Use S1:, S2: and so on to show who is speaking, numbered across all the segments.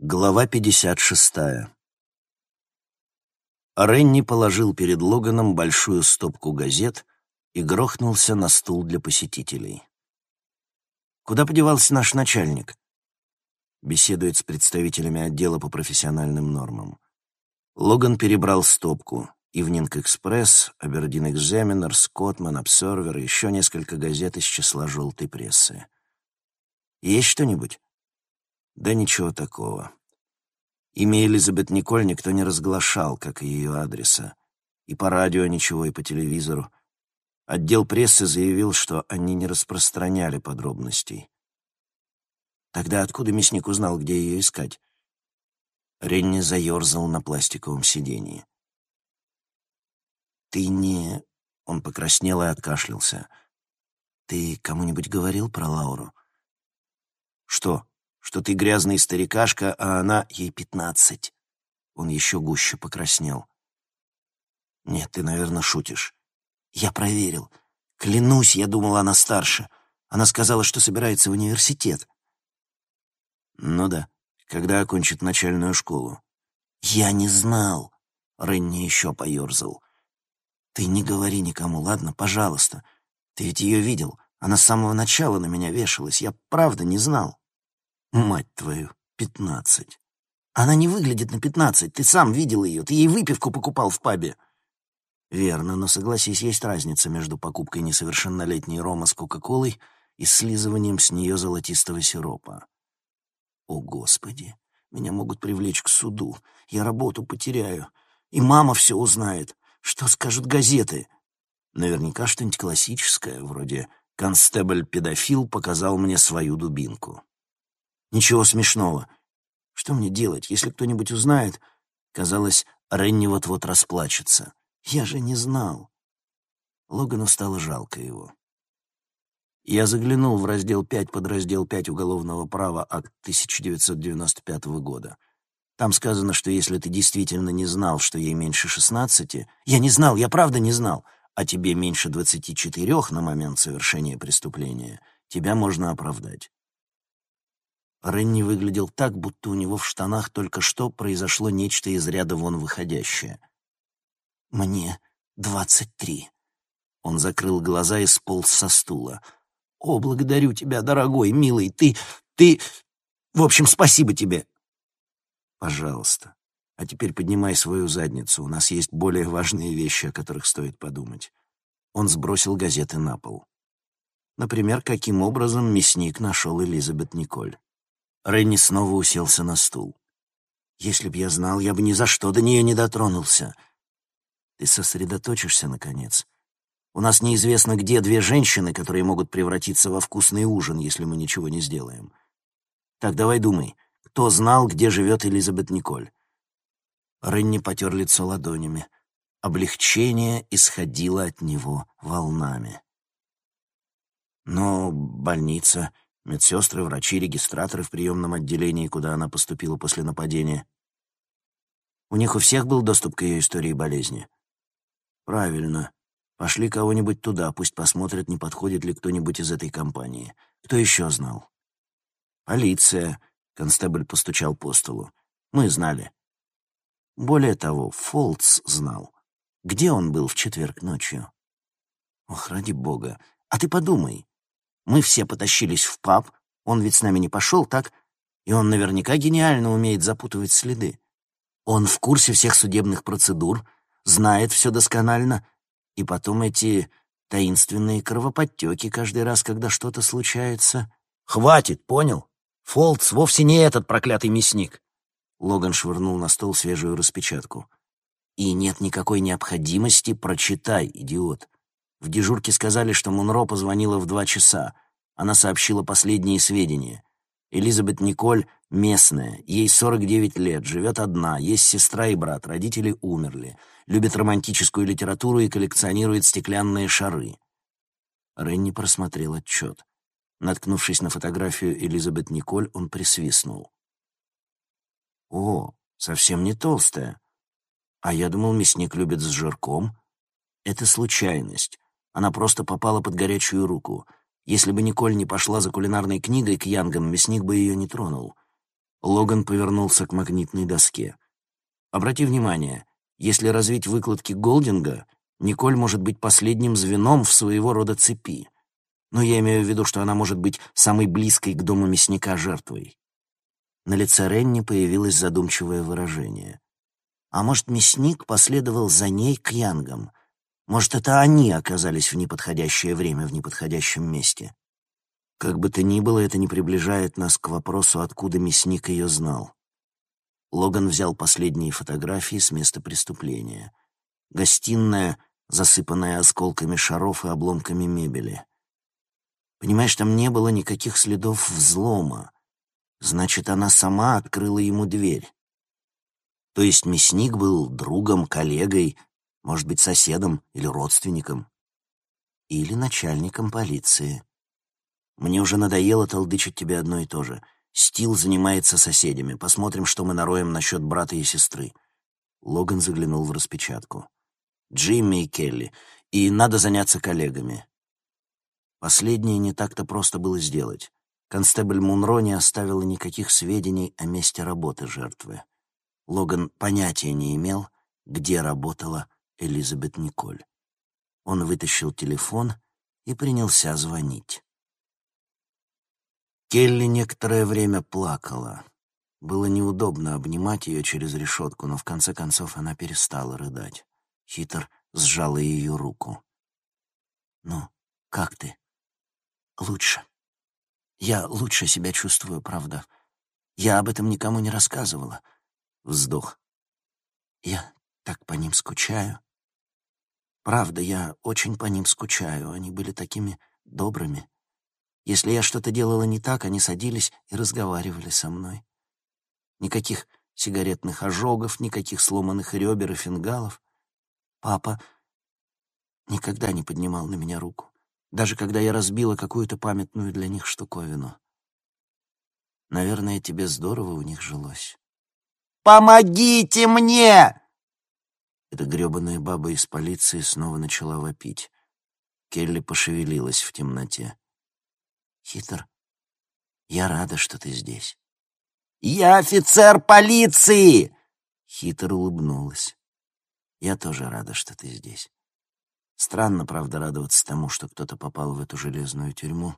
S1: Глава 56. Ренни положил перед Логаном большую стопку газет и грохнулся на стул для посетителей. «Куда подевался наш начальник?» Беседует с представителями отдела по профессиональным нормам. Логан перебрал стопку. «Ивнинг Экспресс», «Абердин Экзаменер», «Скотман», «Обсервер» и еще несколько газет из числа желтой прессы. «Есть что-нибудь?» Да ничего такого. Имя Элизабет Николь никто не разглашал, как и ее адреса. И по радио ничего, и по телевизору. Отдел прессы заявил, что они не распространяли подробностей. Тогда откуда мясник узнал, где ее искать? Ренни заерзал на пластиковом сиденье. «Ты не...» — он покраснел и откашлялся. «Ты кому-нибудь говорил про Лауру?» «Что?» Что ты грязный старикашка, а она ей пятнадцать. Он еще гуще покраснел. Нет, ты, наверное, шутишь. Я проверил. Клянусь, я думала, она старше. Она сказала, что собирается в университет. Ну да, когда окончит начальную школу. Я не знал. Ренни еще поерзал. Ты не говори никому, ладно? Пожалуйста. Ты ведь ее видел. Она с самого начала на меня вешалась. Я правда не знал. Мать твою, пятнадцать. Она не выглядит на пятнадцать, ты сам видел ее, ты ей выпивку покупал в пабе. Верно, но согласись, есть разница между покупкой несовершеннолетней рома с Кока-Колой и слизыванием с нее золотистого сиропа. О, Господи, меня могут привлечь к суду, я работу потеряю, и мама все узнает. Что скажут газеты? Наверняка что-нибудь классическое, вроде «Констебль-педофил показал мне свою дубинку». Ничего смешного. Что мне делать, если кто-нибудь узнает? Казалось, Ренни вот-вот расплачется. Я же не знал. Логану стало жалко его. Я заглянул в раздел 5 под раздел 5 Уголовного права акт 1995 года. Там сказано, что если ты действительно не знал, что ей меньше 16, я не знал, я правда не знал, а тебе меньше 24 на момент совершения преступления, тебя можно оправдать. Ренни выглядел так, будто у него в штанах только что произошло нечто из ряда вон выходящее. «Мне двадцать три». Он закрыл глаза и сполз со стула. «О, благодарю тебя, дорогой, милый, ты... ты... В общем, спасибо тебе!» «Пожалуйста. А теперь поднимай свою задницу. У нас есть более важные вещи, о которых стоит подумать». Он сбросил газеты на пол. Например, каким образом мясник нашел Элизабет Николь. Ренни снова уселся на стул. «Если б я знал, я бы ни за что до нее не дотронулся». «Ты сосредоточишься, наконец. У нас неизвестно, где две женщины, которые могут превратиться во вкусный ужин, если мы ничего не сделаем. Так, давай думай, кто знал, где живет Элизабет Николь?» Ренни потер лицо ладонями. Облегчение исходило от него волнами. «Но больница...» Медсестры, врачи, регистраторы в приемном отделении, куда она поступила после нападения. У них у всех был доступ к ее истории болезни. Правильно. Пошли кого-нибудь туда, пусть посмотрят, не подходит ли кто-нибудь из этой компании. Кто еще знал? Полиция. Констебль постучал по столу. Мы знали. Более того, Фолтс знал. Где он был в четверг ночью? Ох, ради бога. А ты подумай, мы все потащились в паб, он ведь с нами не пошел, так? И он наверняка гениально умеет запутывать следы. Он в курсе всех судебных процедур, знает все досконально, и потом эти таинственные кровоподтеки каждый раз, когда что-то случается. «Хватит, понял? Фолтс вовсе не этот проклятый мясник!» Логан швырнул на стол свежую распечатку. «И нет никакой необходимости, прочитай, идиот. В дежурке сказали, что Мунро позвонила в два часа. Она сообщила последние сведения. Элизабет Николь местная, ей 49 лет, живет одна, есть сестра и брат, родители умерли, любит романтическую литературу и коллекционирует стеклянные шары. Ренни просмотрел отчет. Наткнувшись на фотографию Элизабет Николь, он присвистнул. «О, совсем не толстая. А я думал, мясник любит с жирком. Это случайность. Она просто попала под горячую руку. Если бы Николь не пошла за кулинарной книгой к Янгам, мясник бы ее не тронул. Логан повернулся к магнитной доске. Обрати внимание, если развить выкладки Голдинга, Николь может быть последним звеном в своего рода цепи. Но я имею в виду, что она может быть самой близкой к дому мясника жертвой. На лице Ренни появилось задумчивое выражение. А может, мясник последовал за ней к Янгам? Может, это они оказались в неподходящее время в неподходящем месте? Как бы то ни было, это не приближает нас к вопросу, откуда мясник ее знал. Логан взял последние фотографии с места преступления. Гостиная, засыпанная осколками шаров и обломками мебели. Понимаешь, там не было никаких следов взлома. Значит, она сама открыла ему дверь. То есть мясник был другом, коллегой, может быть, соседом или родственником. Или начальником полиции. Мне уже надоело толдычить тебе одно и то же — Стил занимается соседями. Посмотрим, что мы нароем насчет брата и сестры». Логан заглянул в распечатку. «Джимми и Келли. И надо заняться коллегами». Последнее не так-то просто было сделать. Констебль Мунро не оставила никаких сведений о месте работы жертвы. Логан понятия не имел, где работала Элизабет Николь. Он вытащил телефон и принялся звонить. Келли некоторое время плакала. Было неудобно обнимать ее через решетку, но в конце концов она перестала рыдать. Хитр сжала ее руку. «Ну, как ты?» «Лучше. Я лучше себя чувствую, правда. Я об этом никому не рассказывала». Вздох. «Я так по ним скучаю. Правда, я очень по ним скучаю. Они были такими добрыми. Если я что-то делала не так, они садились и разговаривали со мной. Никаких сигаретных ожогов, никаких сломанных ребер и фингалов. Папа никогда не поднимал на меня руку, даже когда я разбила какую-то памятную для них штуковину. Наверное, тебе здорово у них жилось. «Помогите мне!» Эта грёбаная баба из полиции снова начала вопить. Келли пошевелилась в темноте. Хитр, я рада, что ты здесь. Я офицер полиции! Хитр улыбнулась. Я тоже рада, что ты здесь. Странно, правда, радоваться тому, что кто-то попал в эту железную тюрьму.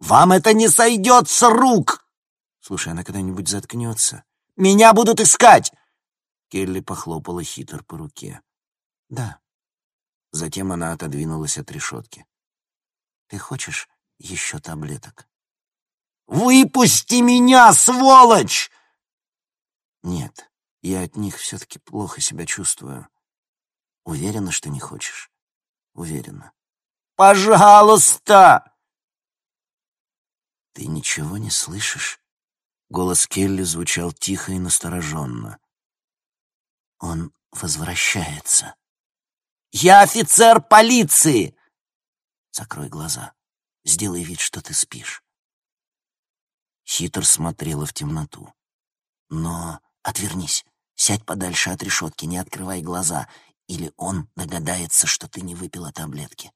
S1: Вам это не сойдет с рук! Слушай, она когда-нибудь заткнется? Меня будут искать! Келли похлопала Хитр по руке. Да. Затем она отодвинулась от решетки. Ты хочешь еще таблеток. «Выпусти меня, сволочь!» «Нет, я от них все-таки плохо себя чувствую. Уверена, что не хочешь?» «Уверена». «Пожалуйста!» «Ты ничего не слышишь?» Голос Келли звучал тихо и настороженно. «Он возвращается». «Я офицер полиции!» «Закрой глаза». Сделай вид, что ты спишь». Хитр смотрела в темноту. «Но отвернись, сядь подальше от решетки, не открывай глаза, или он догадается, что ты не выпила таблетки».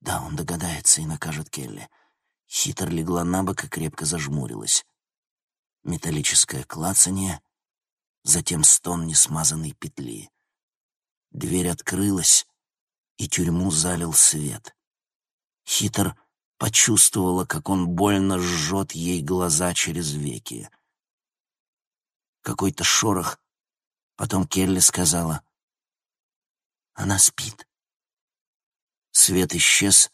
S1: «Да, он догадается и накажет Келли». Хитр легла на бок и крепко зажмурилась. Металлическое клацанье, затем стон несмазанной петли. Дверь открылась, и тюрьму залил свет. Хитр почувствовала, как он больно жжет ей глаза через веки. Какой-то шорох. Потом Келли сказала. Она спит. Свет исчез,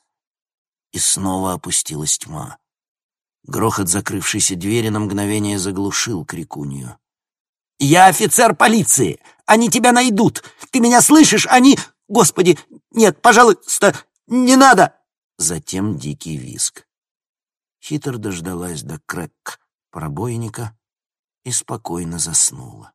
S1: и снова опустилась тьма. Грохот закрывшейся двери на мгновение заглушил крикунью. «Я офицер полиции! Они тебя найдут! Ты меня слышишь? Они... Господи, нет, пожалуйста, не надо!» затем дикий виск. Хитр дождалась до крэк пробойника и спокойно заснула.